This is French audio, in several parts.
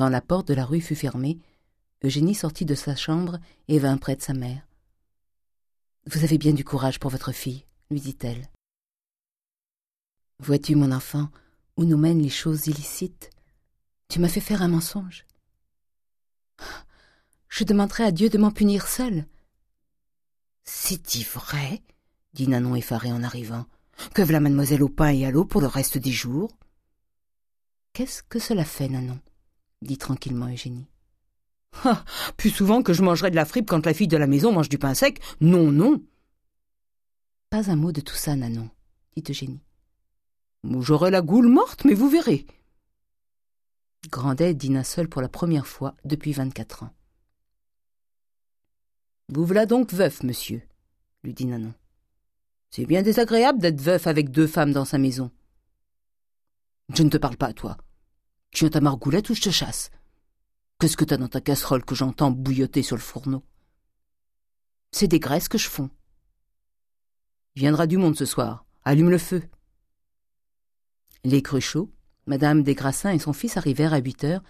Quand la porte de la rue fut fermée, Eugénie sortit de sa chambre et vint près de sa mère. Vous avez bien du courage pour votre fille, lui dit-elle. Vois-tu, mon enfant, où nous mènent les choses illicites? Tu m'as fait faire un mensonge. Je demanderai à Dieu de m'en punir seul. C'est-y vrai dit Nanon effarée en arrivant. Que v'là mademoiselle au pain et à l'eau pour le reste des jours? Qu'est-ce que cela fait, Nanon? Dit tranquillement Eugénie. Ah, plus souvent que je mangerai de la fripe quand la fille de la maison mange du pain sec. Non, non. Pas un mot de tout ça, Nanon, dit Eugénie. J'aurai la goule morte, mais vous verrez. Grandet dîna seul pour la première fois depuis vingt-quatre ans. Vous voilà donc veuf, monsieur, lui dit Nanon. C'est bien désagréable d'être veuf avec deux femmes dans sa maison. Je ne te parle pas toi. Tiens ta margoulette ou je te chasse? Qu'est-ce que t'as dans ta casserole que j'entends bouilloter sur le fourneau? C'est des graisses que je fonds. Viendra du monde ce soir. Allume le feu. Les Cruchot, Madame Desgrassins et son fils arrivèrent à huit heures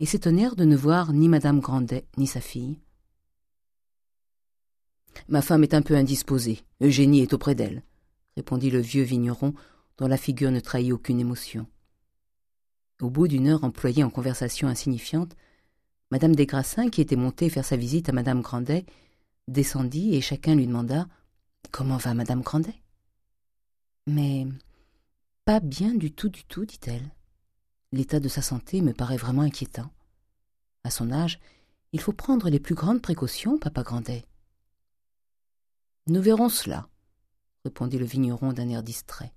et s'étonnèrent de ne voir ni Madame Grandet ni sa fille. Ma femme est un peu indisposée. Eugénie est auprès d'elle, répondit le vieux vigneron dont la figure ne trahit aucune émotion. Au bout d'une heure employée en conversation insignifiante, Madame Desgrassins, qui était montée faire sa visite à Madame Grandet, descendit et chacun lui demanda Comment va Madame Grandet? Mais pas bien du tout, du tout, dit-elle. L'état de sa santé me paraît vraiment inquiétant. À son âge, il faut prendre les plus grandes précautions, papa Grandet. Nous verrons cela, répondit le vigneron d'un air distrait.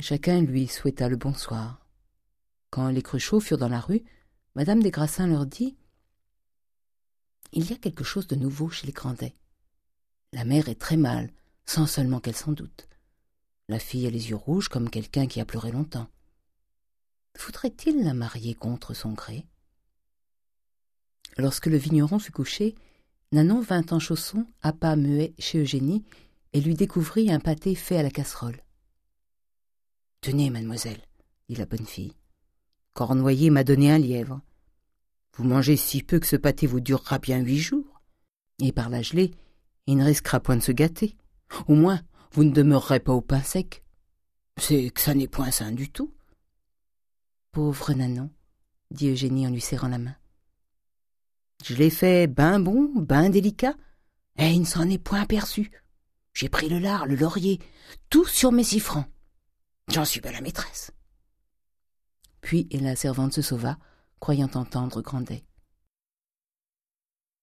Chacun lui souhaita le bonsoir. Quand les Cruchot furent dans la rue, Madame des Grassins leur dit Il y a quelque chose de nouveau chez les Grandet. La mère est très mal, sans seulement qu'elle s'en doute. La fille a les yeux rouges comme quelqu'un qui a pleuré longtemps. Voudrait-il la marier contre son gré? Lorsque le vigneron fut couché, Nanon vint en chaussons, à pas muet chez Eugénie, et lui découvrit un pâté fait à la casserole. Tenez, mademoiselle, dit la bonne fille. Cornoyer m'a donné un lièvre. Vous mangez si peu que ce pâté vous durera bien huit jours. Et par la gelée, il ne risquera point de se gâter. Au moins, vous ne demeurerez pas au pain sec. C'est que ça n'est point sain du tout. Pauvre Nanon, dit Eugénie en lui serrant la main. Je l'ai fait ben bon, ben délicat, et il ne s'en est point aperçu. J'ai pris le lard, le laurier, tout sur mes six francs. J'en suis pas la maîtresse. Puis la servante se sauva, croyant entendre Grandet.